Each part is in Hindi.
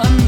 Another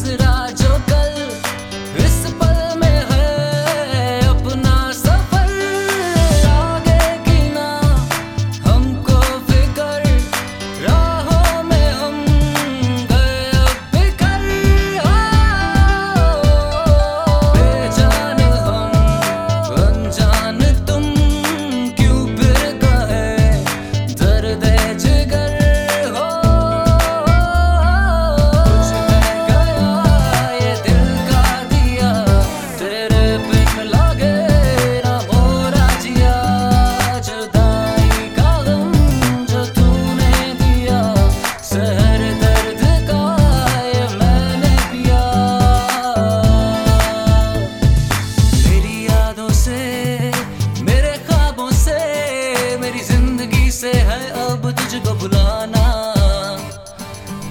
sıra भुलाना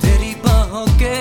तेरी बाहों के